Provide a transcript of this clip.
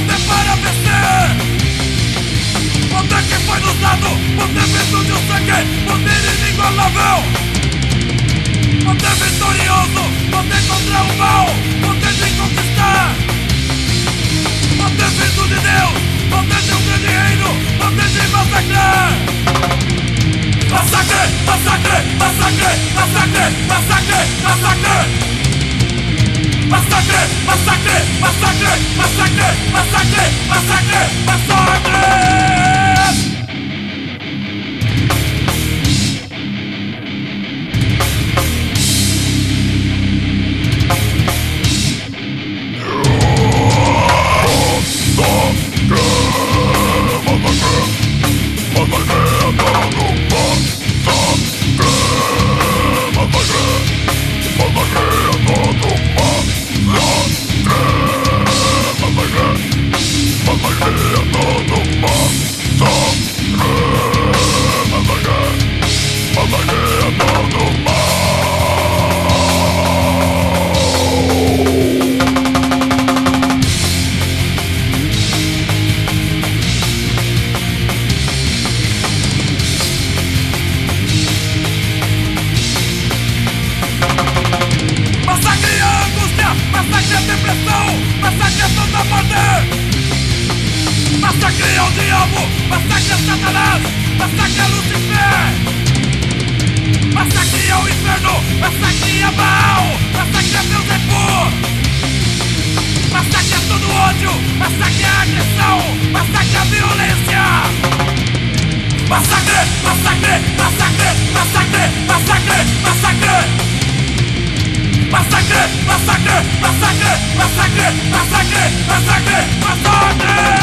você para vencer. Você que foi usado, você visto de um sangue Você inigualável. Você é vitorioso, você contra o mal Você de conquistar. Você é visto de Deus, você de um grande reino Você de massacrar. Massacre, massacre, massacre, massacre, massacre, massacre Massacre, massacre massacre, massacre, massacre, massacre, massacre. Massacre a Lucifer. Massacre ao inferno, massacre a Baal, massacre a Beelzebub. Massacre a todo ódio, massacre a agressão, massacre a violência. Massacre, massacre, massacre, massacre, massacre, massacre. Massacre, massacre, massacre, massacre, massacre, massacre, massacre!